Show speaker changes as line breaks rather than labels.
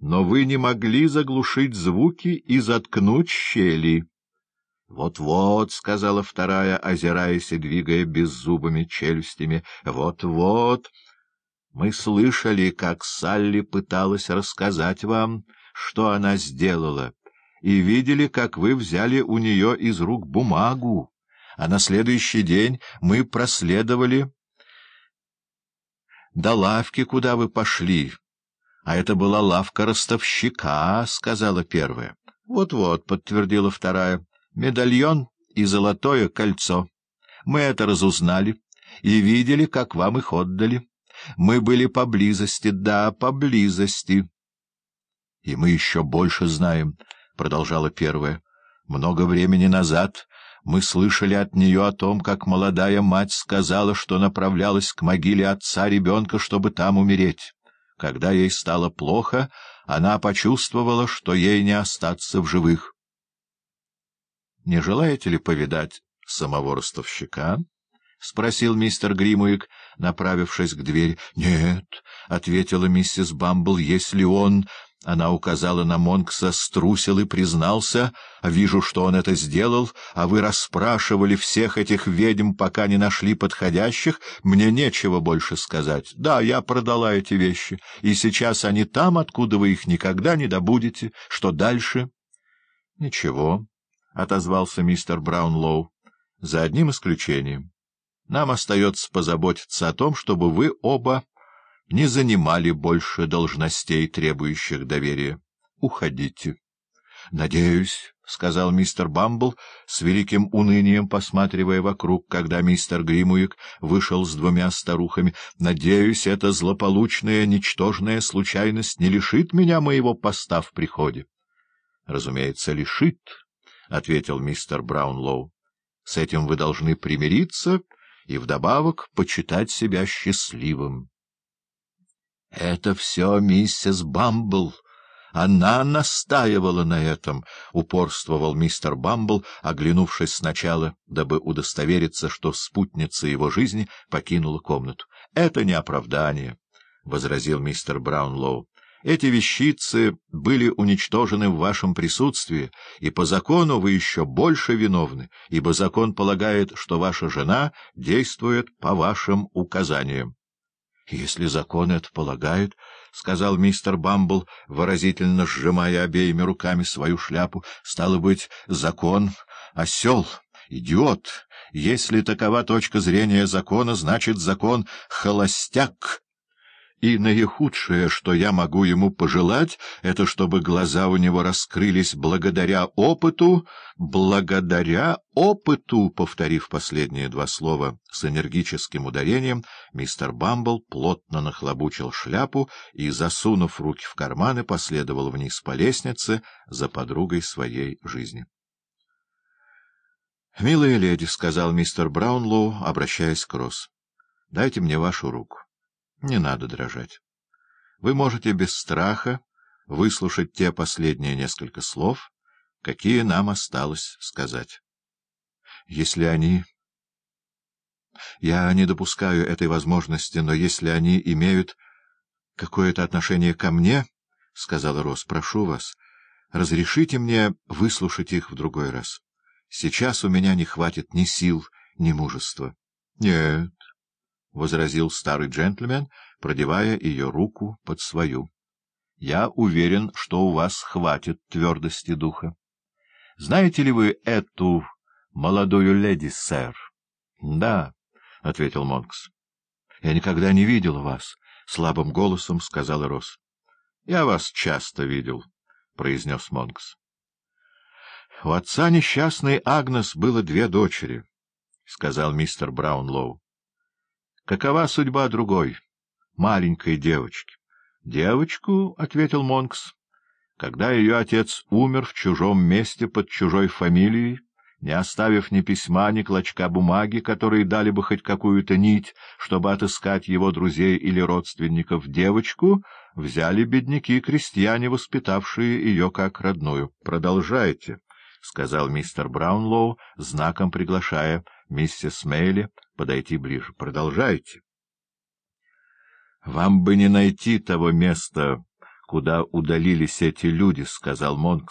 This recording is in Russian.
но вы не могли заглушить звуки и заткнуть щели. «Вот-вот», — сказала вторая, озираясь и двигая беззубыми челюстями, — «вот-вот. Мы слышали, как Салли пыталась рассказать вам, что она сделала, и видели, как вы взяли у нее из рук бумагу, а на следующий день мы проследовали до лавки, куда вы пошли». — А это была лавка ростовщика, — сказала первая. Вот — Вот-вот, — подтвердила вторая, — медальон и золотое кольцо. Мы это разузнали и видели, как вам их отдали. Мы были поблизости, да, поблизости. — И мы еще больше знаем, — продолжала первая. Много времени назад мы слышали от нее о том, как молодая мать сказала, что направлялась к могиле отца ребенка, чтобы там умереть. Когда ей стало плохо, она почувствовала, что ей не остаться в живых. — Не желаете ли повидать самого ростовщика? — спросил мистер Гримуик, направившись к двери. — Нет, — ответила миссис Бамбл, — если он... Она указала на Монкса, струсил и признался. «Вижу, что он это сделал, а вы расспрашивали всех этих ведьм, пока не нашли подходящих. Мне нечего больше сказать. Да, я продала эти вещи, и сейчас они там, откуда вы их никогда не добудете. Что дальше?» «Ничего», — отозвался мистер Браунлоу, — «за одним исключением. Нам остается позаботиться о том, чтобы вы оба не занимали больше должностей, требующих доверия. Уходите. — Надеюсь, — сказал мистер Бамбл, с великим унынием посматривая вокруг, когда мистер Гримуик вышел с двумя старухами, — надеюсь, эта злополучная, ничтожная случайность не лишит меня моего поста в приходе. — Разумеется, лишит, — ответил мистер Браунлоу. — С этим вы должны примириться и вдобавок почитать себя счастливым. — Это все миссис Бамбл. Она настаивала на этом, — упорствовал мистер Бамбл, оглянувшись сначала, дабы удостовериться, что спутница его жизни покинула комнату. — Это не оправдание, — возразил мистер Браунлоу. — Эти вещицы были уничтожены в вашем присутствии, и по закону вы еще больше виновны, ибо закон полагает, что ваша жена действует по вашим указаниям. — Если закон это полагает, — сказал мистер Бамбл, выразительно сжимая обеими руками свою шляпу, — стало быть, закон — осел, идиот. Если такова точка зрения закона, значит, закон — холостяк. И наихудшее, что я могу ему пожелать, это чтобы глаза у него раскрылись благодаря опыту, благодаря опыту, повторив последние два слова с энергическим ударением, мистер Бамбл плотно нахлобучил шляпу и, засунув руки в карманы, последовал вниз по лестнице за подругой своей жизни. — Милая леди, — сказал мистер Браунлоу, обращаясь к Росс, — дайте мне вашу руку. Не надо дрожать. Вы можете без страха выслушать те последние несколько слов, какие нам осталось сказать. Если они... Я не допускаю этой возможности, но если они имеют какое-то отношение ко мне, — сказала Рос, — прошу вас, разрешите мне выслушать их в другой раз. Сейчас у меня не хватит ни сил, ни мужества. — Нет, — возразил старый джентльмен, продевая ее руку под свою. — Я уверен, что у вас хватит твердости духа. Знаете ли вы эту молодую леди, сэр? — Да, — ответил Монкс. — Я никогда не видел вас, — слабым голосом сказала Рос. — Я вас часто видел, — произнес Монкс. — У отца несчастной Агнес было две дочери, — сказал мистер Браунлоу. Какова судьба другой, маленькой девочки? — Девочку, — ответил Монкс, — когда ее отец умер в чужом месте под чужой фамилией, не оставив ни письма, ни клочка бумаги, которые дали бы хоть какую-то нить, чтобы отыскать его друзей или родственников, девочку взяли бедняки-крестьяне, воспитавшие ее как родную. — Продолжайте, — сказал мистер Браунлоу, знаком приглашая миссис Мейли подойти ближе. — Продолжайте. — Вам бы не найти того места, куда удалились эти люди, — сказал Монк